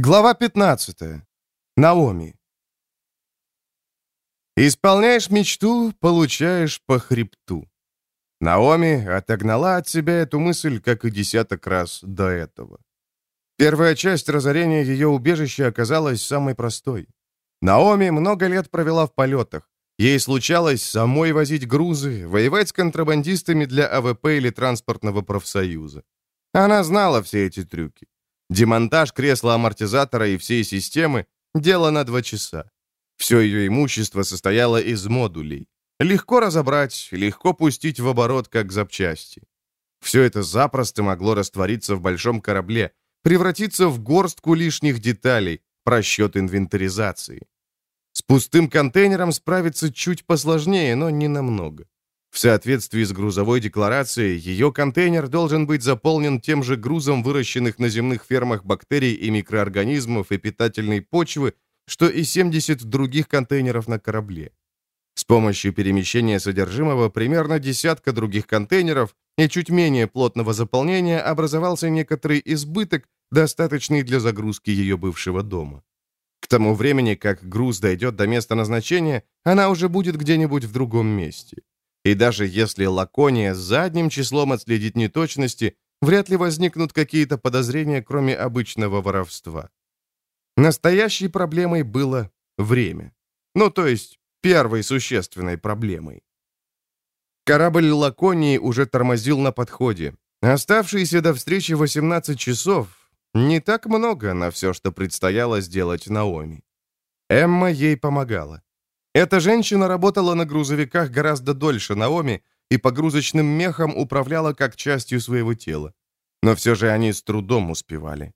Глава 15. Наоми. Исполняешь мечту, получаешь по хребту. Наоми отогнала от себя эту мысль, как и десяток раз до этого. Первая часть разорения ее убежища оказалась самой простой. Наоми много лет провела в полетах. Ей случалось самой возить грузы, воевать с контрабандистами для АВП или транспортного профсоюза. Она знала все эти трюки. Демонтаж кресла амортизатора и всей системы – дело на два часа. Все ее имущество состояло из модулей. Легко разобрать, легко пустить в оборот, как запчасти. Все это запросто могло раствориться в большом корабле, превратиться в горстку лишних деталей, просчет инвентаризации. С пустым контейнером справиться чуть посложнее, но не намного. В соответствии с грузовой декларацией, ее контейнер должен быть заполнен тем же грузом выращенных на земных фермах бактерий и микроорганизмов и питательной почвы, что и 70 других контейнеров на корабле. С помощью перемещения содержимого примерно десятка других контейнеров и чуть менее плотного заполнения образовался некоторый избыток, достаточный для загрузки ее бывшего дома. К тому времени, как груз дойдет до места назначения, она уже будет где-нибудь в другом месте. И даже если Лакония задним числом отследит неточности, вряд ли возникнут какие-то подозрения, кроме обычного воровства. Настоящей проблемой было время. Ну, то есть, первой существенной проблемой. Корабль Лаконии уже тормозил на подходе. Оставшиеся до встречи 18 часов не так много на все, что предстояло сделать Наоми. Эмма ей помогала. Эта женщина работала на грузовиках гораздо дольше Наоми и погрузочным мехом управляла как частью своего тела. Но все же они с трудом успевали.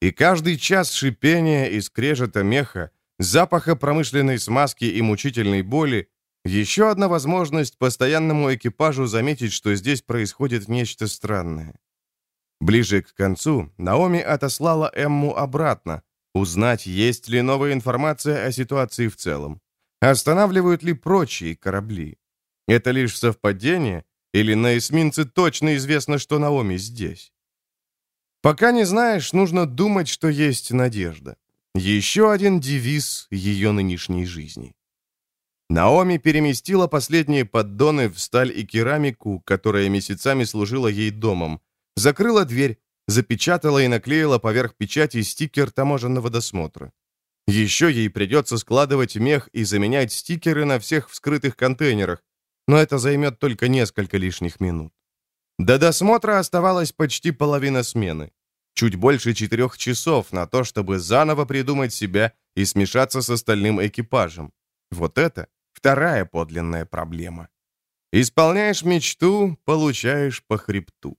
И каждый час шипения и скрежета меха, запаха промышленной смазки и мучительной боли еще одна возможность постоянному экипажу заметить, что здесь происходит нечто странное. Ближе к концу Наоми отослала Эмму обратно, узнать, есть ли новая информация о ситуации в целом. Останавливают ли прочие корабли? Это лишь совпадение? Или на эсминце точно известно, что Наоми здесь? Пока не знаешь, нужно думать, что есть надежда. Еще один девиз ее нынешней жизни. Наоми переместила последние поддоны в сталь и керамику, которая месяцами служила ей домом, закрыла дверь, запечатала и наклеила поверх печати стикер таможенного досмотра. Еще ей придется складывать мех и заменять стикеры на всех вскрытых контейнерах, но это займет только несколько лишних минут. До досмотра оставалась почти половина смены. Чуть больше четырех часов на то, чтобы заново придумать себя и смешаться с остальным экипажем. Вот это вторая подлинная проблема. Исполняешь мечту, получаешь по хребту.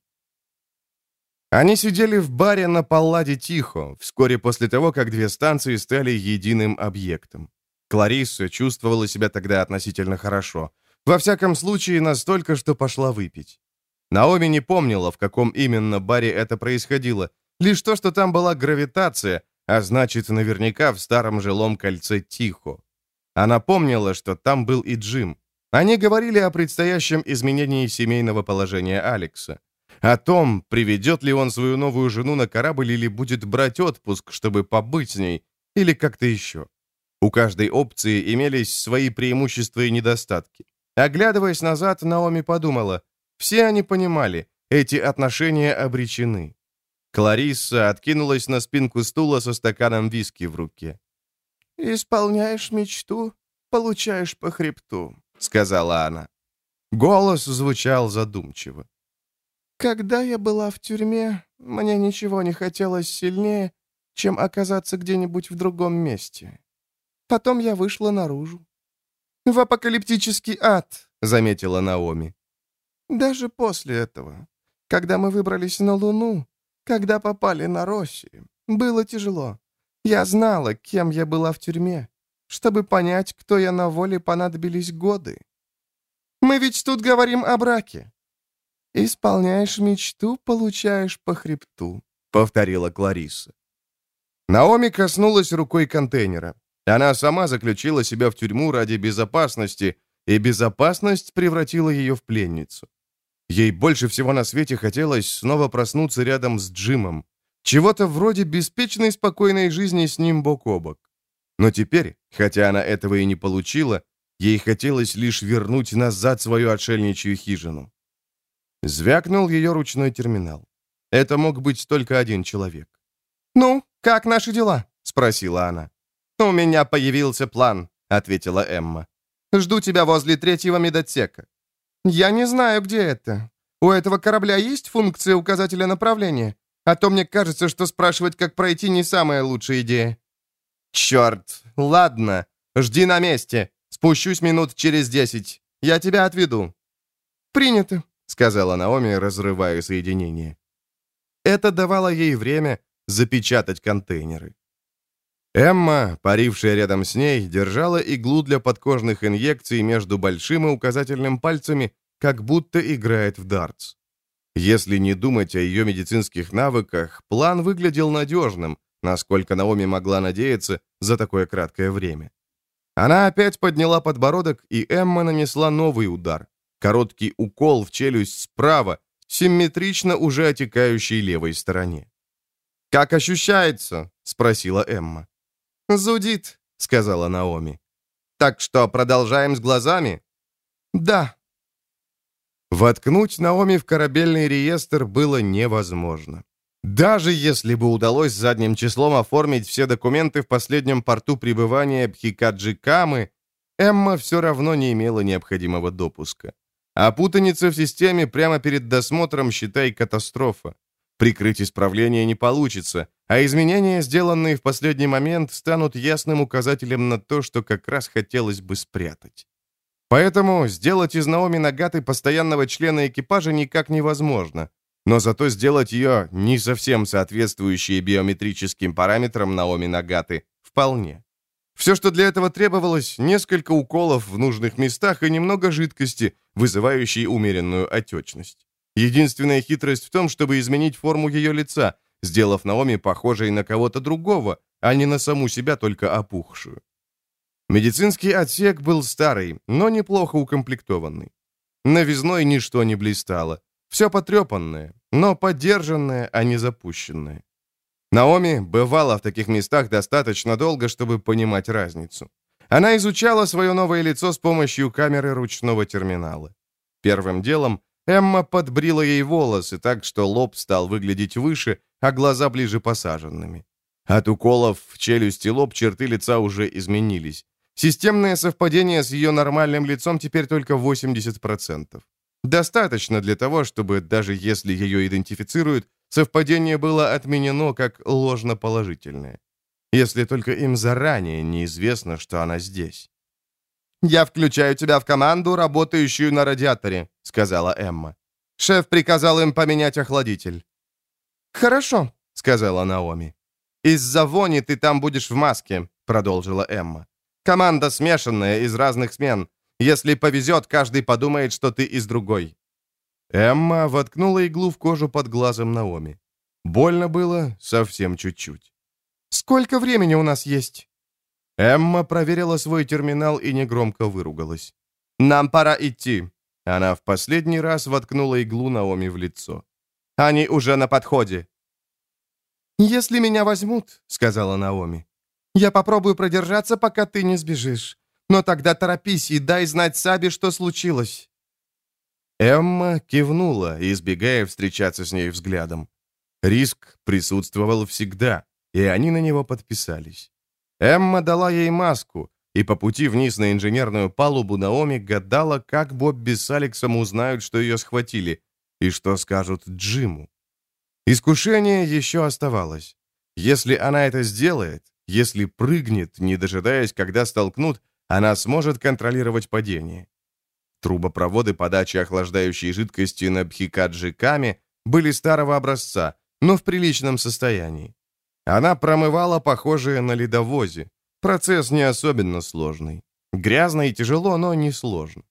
Они сидели в баре на Палладе Тихо, вскоре после того, как две станции стали единым объектом. Кларисса чувствовала себя тогда относительно хорошо. Во всяком случае, настолько, что пошла выпить. Наоми не помнила, в каком именно баре это происходило, лишь то, что там была гравитация, а значит, наверняка в старом жилом кольце Тихо. Она помнила, что там был и Джим. Они говорили о предстоящем изменении семейного положения Алекса. О том, приведет ли он свою новую жену на корабль или будет брать отпуск, чтобы побыть с ней, или как-то еще. У каждой опции имелись свои преимущества и недостатки. Оглядываясь назад, Наоми подумала, все они понимали, эти отношения обречены. Кларисса откинулась на спинку стула со стаканом виски в руке. «Исполняешь мечту, получаешь по хребту», — сказала она. Голос звучал задумчиво. Когда я была в тюрьме, мне ничего не хотелось сильнее, чем оказаться где-нибудь в другом месте. Потом я вышла наружу. «В апокалиптический ад», — заметила Наоми. «Даже после этого, когда мы выбрались на Луну, когда попали на Росси, было тяжело. Я знала, кем я была в тюрьме. Чтобы понять, кто я на воле, понадобились годы. Мы ведь тут говорим о браке. «Исполняешь мечту, получаешь по хребту», — повторила Клариса. Наоми коснулась рукой контейнера. Она сама заключила себя в тюрьму ради безопасности, и безопасность превратила ее в пленницу. Ей больше всего на свете хотелось снова проснуться рядом с Джимом. Чего-то вроде беспечной спокойной жизни с ним бок о бок. Но теперь, хотя она этого и не получила, ей хотелось лишь вернуть назад свою отшельничью хижину. Звякнул ее ручной терминал. Это мог быть только один человек. «Ну, как наши дела?» — спросила она. «У меня появился план», — ответила Эмма. «Жду тебя возле третьего медотсека». «Я не знаю, где это. У этого корабля есть функция указателя направления? А то мне кажется, что спрашивать, как пройти, не самая лучшая идея». «Черт! Ладно. Жди на месте. Спущусь минут через десять. Я тебя отведу». «Принято», — сказала Наоми, разрывая соединение. Это давало ей время запечатать контейнеры. Эмма, парившая рядом с ней, держала иглу для подкожных инъекций между большим и указательным пальцами, как будто играет в дартс. Если не думать о ее медицинских навыках, план выглядел надежным, насколько Наоми могла надеяться за такое краткое время. Она опять подняла подбородок, и Эмма нанесла новый удар. Короткий укол в челюсть справа, симметрично уже отекающей левой стороне. «Как ощущается?» — спросила Эмма. «Зудит», — сказала Наоми. «Так что, продолжаем с глазами?» «Да», Воткнуть Наоми в корабельный реестр было невозможно. Даже если бы удалось задним числом оформить все документы в последнем порту пребывания Бхикаджи-Камы, Эмма все равно не имела необходимого допуска. А путаница в системе прямо перед досмотром, считай, катастрофа. Прикрыть исправление не получится, а изменения, сделанные в последний момент, станут ясным указателем на то, что как раз хотелось бы спрятать. Поэтому сделать из Наоми Нагаты постоянного члена экипажа никак невозможно, но зато сделать ее не совсем соответствующей биометрическим параметрам Наоми Нагаты вполне. Все, что для этого требовалось, несколько уколов в нужных местах и немного жидкости, вызывающей умеренную отечность. Единственная хитрость в том, чтобы изменить форму ее лица, сделав Наоми похожей на кого-то другого, а не на саму себя, только опухшую. Медицинский отсек был старый, но неплохо укомплектованный. Новизной ничто не блистало. Все потрепанное, но поддержанное, а не запущенное. Наоми бывала в таких местах достаточно долго, чтобы понимать разницу. Она изучала свое новое лицо с помощью камеры ручного терминала. Первым делом Эмма подбрила ей волосы так, что лоб стал выглядеть выше, а глаза ближе посаженными. От уколов в челюсть и лоб черты лица уже изменились. Системное совпадение с ее нормальным лицом теперь только 80%. Достаточно для того, чтобы, даже если ее идентифицируют, совпадение было отменено как ложноположительное. Если только им заранее неизвестно, что она здесь. «Я включаю тебя в команду, работающую на радиаторе», — сказала Эмма. «Шеф приказал им поменять охладитель». «Хорошо», — сказала Наоми. «Из-за вони ты там будешь в маске», — продолжила Эмма. Команда смешанная, из разных смен. Если повезет, каждый подумает, что ты из другой». Эмма воткнула иглу в кожу под глазом Наоми. Больно было совсем чуть-чуть. «Сколько времени у нас есть?» Эмма проверила свой терминал и негромко выругалась. «Нам пора идти». Она в последний раз воткнула иглу Наоми в лицо. «Они уже на подходе». «Если меня возьмут», — сказала Наоми, я попробую продержаться, пока ты не сбежишь. Но тогда торопись и дай знать Сабе, что случилось». Эмма кивнула, избегая встречаться с ней взглядом. Риск присутствовал всегда, и они на него подписались. Эмма дала ей маску, и по пути вниз на инженерную палубу Наоми гадала, как Бобби с Алексом узнают, что ее схватили, и что скажут Джиму. Искушение еще оставалось. Если она это сделает, если прыгнет, не дожидаясь, когда столкнут, она сможет контролировать падение. Трубопроводы подачи охлаждающей жидкости на Бхикаджи-Каме были старого образца, но в приличном состоянии. Она промывала похожие на ледовозе. Процесс не особенно сложный. Грязно и тяжело, но не сложно.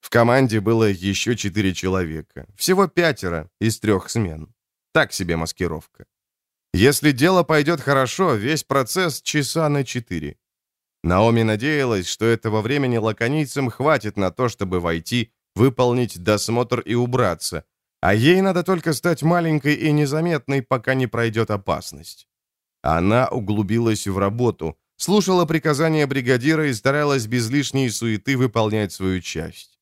В команде было еще четыре человека. Всего пятеро из трех смен. Так себе маскировка. Если дело пойдет хорошо, весь процесс часа на четыре. Наоми надеялась, что этого времени лаконийцам хватит на то, чтобы войти, выполнить досмотр и убраться. А ей надо только стать маленькой и незаметной, пока не пройдет опасность. Она углубилась в работу, слушала приказания бригадира и старалась без лишней суеты выполнять свою часть.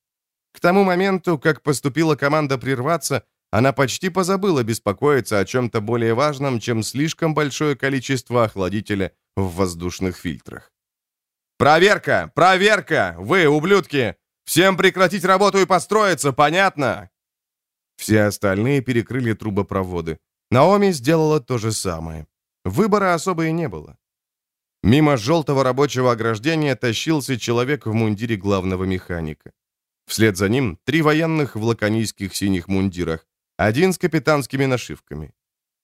К тому моменту, как поступила команда прерваться, она почти позабыла беспокоиться о чем-то более важном, чем слишком большое количество охладителя в воздушных фильтрах. «Проверка! Проверка! Вы, ублюдки! Всем прекратить работу и построиться, понятно?» Все остальные перекрыли трубопроводы. Наоми сделала то же самое. Выбора особо и не было. Мимо желтого рабочего ограждения тащился человек в мундире главного механика. Вслед за ним три военных в лаконийских синих мундирах, один с капитанскими нашивками.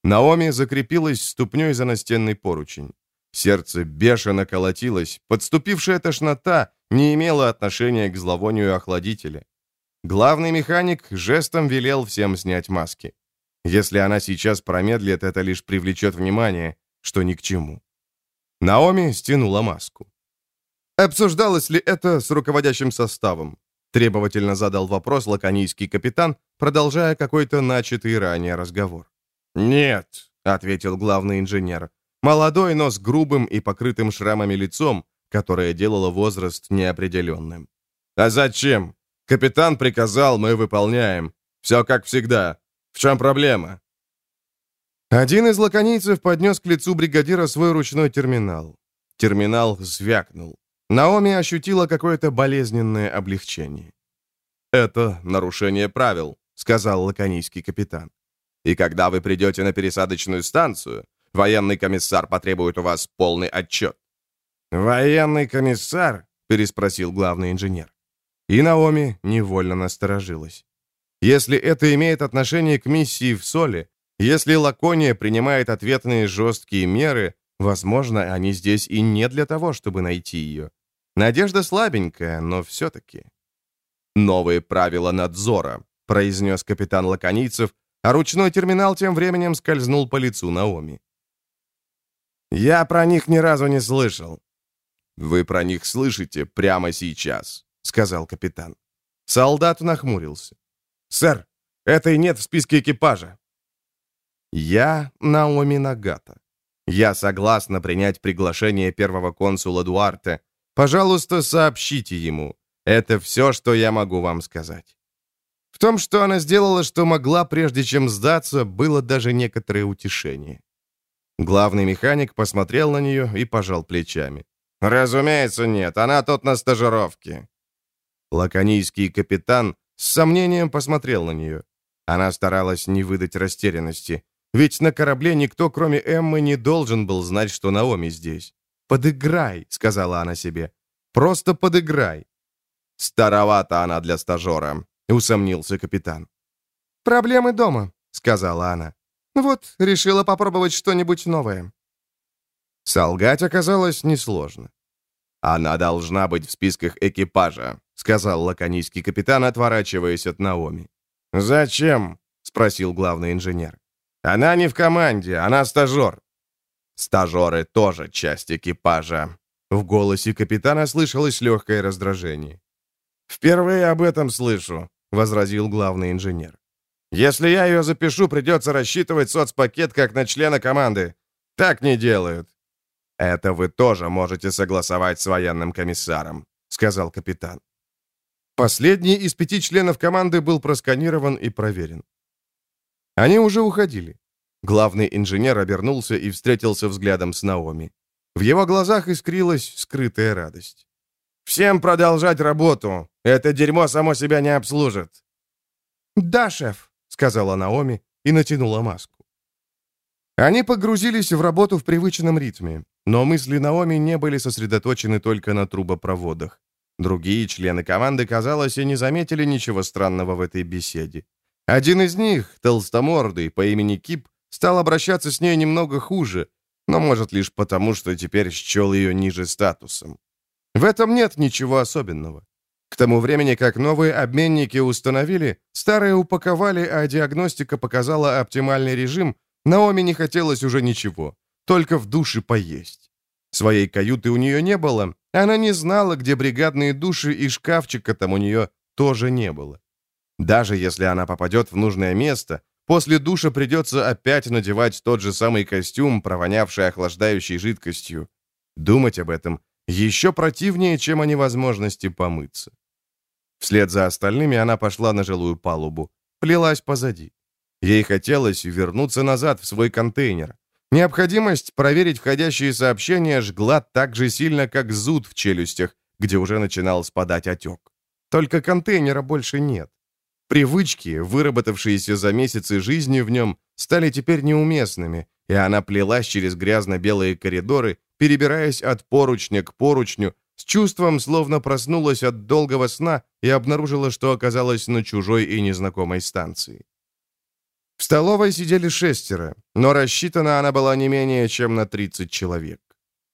Наоми закрепилась ступней за настенный поручень. Сердце бешено колотилось, подступившая тошнота не имела отношения к зловонию охладителя. Главный механик жестом велел всем снять маски. Если она сейчас промедлит, это лишь привлечет внимание, что ни к чему. Наоми стянула маску. Обсуждалось ли это с руководящим составом? Требовательно задал вопрос лаконийский капитан, продолжая какой-то начатый ранее разговор. «Нет», — ответил главный инженер. Молодой, но с грубым и покрытым шрамами лицом, которое делало возраст неопределенным. «А зачем? Капитан приказал, мы выполняем. Все как всегда. В чем проблема?» Один из лаконийцев поднес к лицу бригадира свой ручной терминал. Терминал звякнул. Наоми ощутила какое-то болезненное облегчение. «Это нарушение правил», — сказал лаконийский капитан. «И когда вы придете на пересадочную станцию, военный комиссар потребует у вас полный отчет». «Военный комиссар?» — переспросил главный инженер. И Наоми невольно насторожилась. Если это имеет отношение к миссии в Соле, если Лакония принимает ответные жесткие меры, возможно, они здесь и не для того, чтобы найти ее. Надежда слабенькая, но все-таки. «Новые правила надзора», — произнес капитан Лаконийцев, а ручной терминал тем временем скользнул по лицу Наоми. «Я про них ни разу не слышал». «Вы про них слышите прямо сейчас», — сказал капитан. Солдат нахмурился. «Сэр, этой нет в списке экипажа». «Я Наоми Нагата. Я согласна принять приглашение первого консула Дуарте. Пожалуйста, сообщите ему. Это все, что я могу вам сказать». В том, что она сделала, что могла, прежде чем сдаться, было даже некоторое утешение. Главный механик посмотрел на нее и пожал плечами. «Разумеется, нет. Она тут на стажировке». Лаконийский капитан с сомнением посмотрел на нее. Она старалась не выдать растерянности. Ведь на корабле никто, кроме Эммы, не должен был знать, что Наоми здесь. «Подыграй», — сказала она себе. «Просто подыграй». «Старовата она для стажера», — усомнился капитан. «Проблемы дома», — сказала она. «Вот, решила попробовать что-нибудь новое». Солгать оказалось несложно. «Она должна быть в списках экипажа», — сказал лаконийский капитан, отворачиваясь от Наоми. «Зачем?» — спросил главный инженер. «Она не в команде, она стажер». «Стажеры тоже часть экипажа». В голосе капитана слышалось легкое раздражение. «Впервые об этом слышу», — возразил главный инженер. «Если я ее запишу, придется рассчитывать соцпакет как на члена команды. Так не делают». «Это вы тоже можете согласовать с военным комиссаром», — сказал капитан. Последний из пяти членов команды был просканирован и проверен. Они уже уходили. Главный инженер обернулся и встретился взглядом с Наоми. В его глазах искрилась скрытая радость. «Всем продолжать работу! Это дерьмо само себя не обслужит!» «Да, шеф», — сказала Наоми и натянула маску. Они погрузились в работу в привычном ритме, но мысли Наоми не были сосредоточены только на трубопроводах. Другие члены команды, казалось, и не заметили ничего странного в этой беседе. Один из них, толстомордый, по имени Кип, стал обращаться с ней немного хуже, но, может, лишь потому, что теперь счел ее ниже статусом. В этом нет ничего особенного. К тому времени, как новые обменники установили, старые упаковали, а диагностика показала оптимальный режим, Наоми не хотелось уже ничего, только в душе поесть. Своей каюты у нее не было, она не знала, где бригадные души, и шкафчика там у нее тоже не было. Даже если она попадет в нужное место, после душа придется опять надевать тот же самый костюм, провонявший охлаждающей жидкостью. Думать об этом еще противнее, чем о невозможности помыться. Вслед за остальными она пошла на жилую палубу, плелась позади. Ей хотелось вернуться назад в свой контейнер. Необходимость проверить входящие сообщения жгла так же сильно, как зуд в челюстях, где уже начинал спадать отек. Только контейнера больше нет. Привычки, выработавшиеся за месяцы жизни в нем, стали теперь неуместными, и она плелась через грязно-белые коридоры, перебираясь от поручня к поручню, с чувством, словно проснулась от долгого сна и обнаружила, что оказалась на чужой и незнакомой станции. В столовой сидели шестеро, но рассчитана она была не менее чем на 30 человек.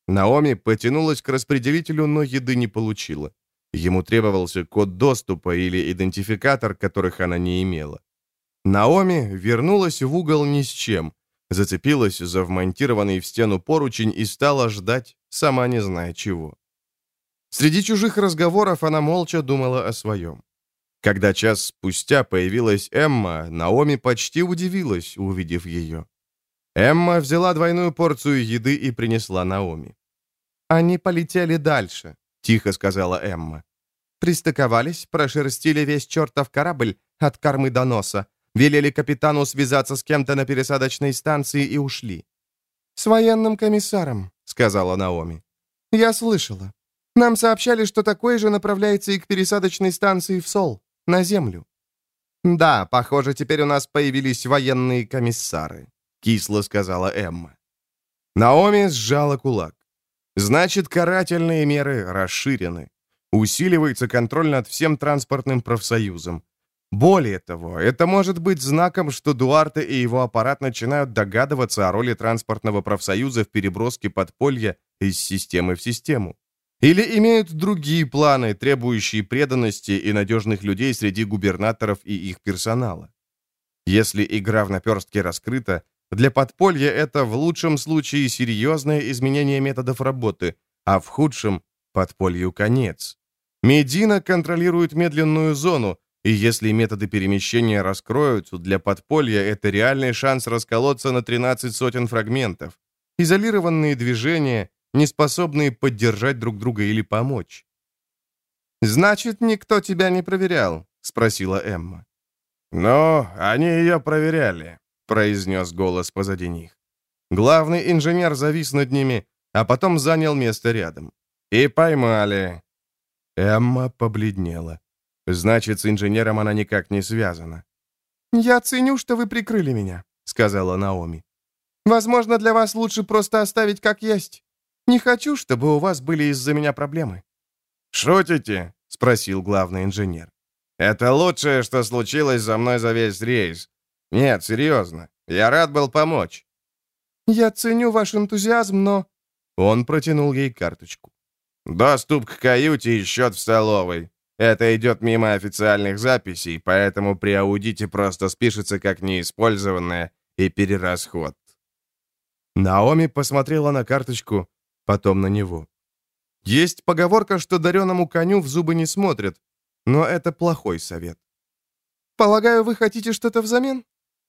Наоми потянулась к распределителю, но еды не получила. Ему требовался код доступа или идентификатор, которых она не имела. Наоми вернулась в угол ни с чем, зацепилась за вмонтированный в стену поручень и стала ждать, сама не зная чего. Среди чужих разговоров она молча думала о своем. Когда час спустя появилась Эмма, Наоми почти удивилась, увидев ее. Эмма взяла двойную порцию еды и принесла Наоми. «Они полетели дальше», — тихо сказала Эмма. «Пристыковались, прошерстили весь чертов корабль от кормы до носа, велели капитану связаться с кем-то на пересадочной станции и ушли». «С военным комиссаром», — сказала Наоми. «Я слышала. Нам сообщали, что такой же направляется и к пересадочной станции в Сол, на Землю». «Да, похоже, теперь у нас появились военные комиссары», — кисло сказала Эмма. Наоми сжала кулак. «Значит, карательные меры расширены. Усиливается контроль над всем транспортным профсоюзом. Более того, это может быть знаком, что Дуарте и его аппарат начинают догадываться о роли транспортного профсоюза в переброске подполья из системы в систему. Или имеют другие планы, требующие преданности и надежных людей среди губернаторов и их персонала. Если игра в наперстке раскрыта, для подполья это в лучшем случае серьезное изменение методов работы, а в худшем – подполью конец. Медина контролирует медленную зону, и если методы перемещения раскроются, для подполья это реальный шанс расколоться на 13 сотен фрагментов. Изолированные движения, неспособные поддержать друг друга или помочь. «Значит, никто тебя не проверял?» — спросила Эмма. «Но они ее проверяли», — произнес голос позади них. Главный инженер завис над ними, а потом занял место рядом. «И поймали». Эмма побледнела. Значит, с инженером она никак не связана. «Я ценю, что вы прикрыли меня», — сказала Наоми. «Возможно, для вас лучше просто оставить как есть. Не хочу, чтобы у вас были из-за меня проблемы». «Шутите?» — спросил главный инженер. «Это лучшее, что случилось за мной за весь рейс. Нет, серьезно. Я рад был помочь». «Я ценю ваш энтузиазм, но...» Он протянул ей карточку. «Доступ к каюте и счет в столовой. Это идет мимо официальных записей, поэтому при аудите просто спишется как неиспользованное и перерасход». Наоми посмотрела на карточку, потом на него. Есть поговорка, что дареному коню в зубы не смотрят, но это плохой совет. «Полагаю, вы хотите что-то взамен?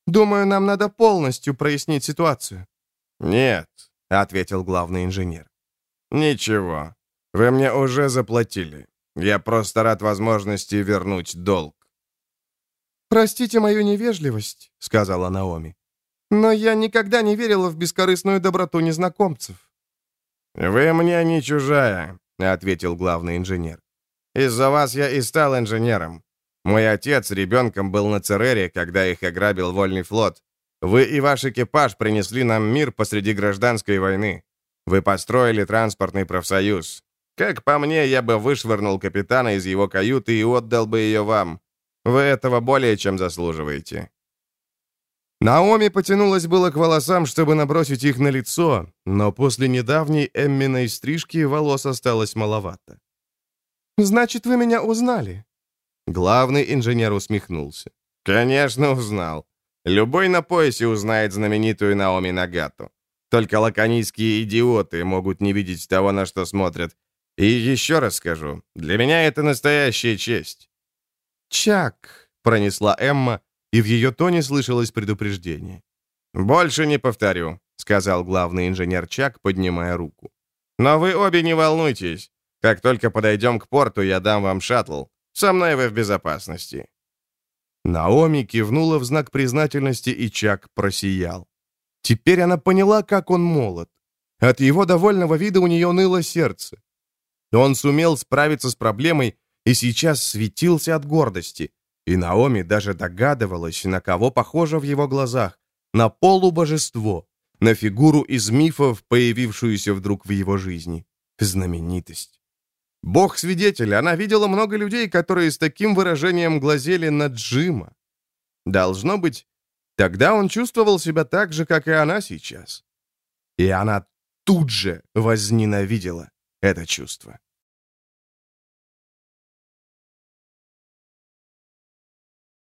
Думаю, нам надо полностью прояснить ситуацию». «Нет», — ответил главный инженер. «Ничего. Вы мне уже заплатили. Я просто рад возможности вернуть долг». «Простите мою невежливость», — сказала Наоми. «Но я никогда не верила в бескорыстную доброту незнакомцев». «Вы мне не чужая», — ответил главный инженер. «Из-за вас я и стал инженером. Мой отец ребенком был на Церере, когда их ограбил Вольный флот. Вы и ваш экипаж принесли нам мир посреди гражданской войны. Вы построили транспортный профсоюз. Как по мне, я бы вышвырнул капитана из его каюты и отдал бы ее вам. Вы этого более чем заслуживаете. Наоми потянулась было к волосам, чтобы набросить их на лицо, но после недавней Эмминой стрижки волос осталось маловато. «Значит, вы меня узнали?» Главный инженер усмехнулся. «Конечно, узнал. Любой на поясе узнает знаменитую Наоми Нагату. Только лаконийские идиоты могут не видеть того, на что смотрят. И еще раз скажу, для меня это настоящая честь». «Чак», пронесла Эмма, и в ее тоне слышалось предупреждение. «Больше не повторю», — сказал главный инженер Чак, поднимая руку. «Но вы обе не волнуйтесь. Как только подойдем к порту, я дам вам шаттл. Со мной вы в безопасности». Наоми кивнула в знак признательности, и Чак просиял. Теперь она поняла, как он молод. От его довольного вида у нее ныло сердце. Он сумел справиться с проблемой и сейчас светился от гордости. И Наоми даже догадывалась, на кого похоже в его глазах. На полубожество, на фигуру из мифов, появившуюся вдруг в его жизни. Знаменитость. Бог-свидетель, она видела много людей, которые с таким выражением глазели на Джима. Должно быть, тогда он чувствовал себя так же, как и она сейчас. И она тут же возненавидела это чувство.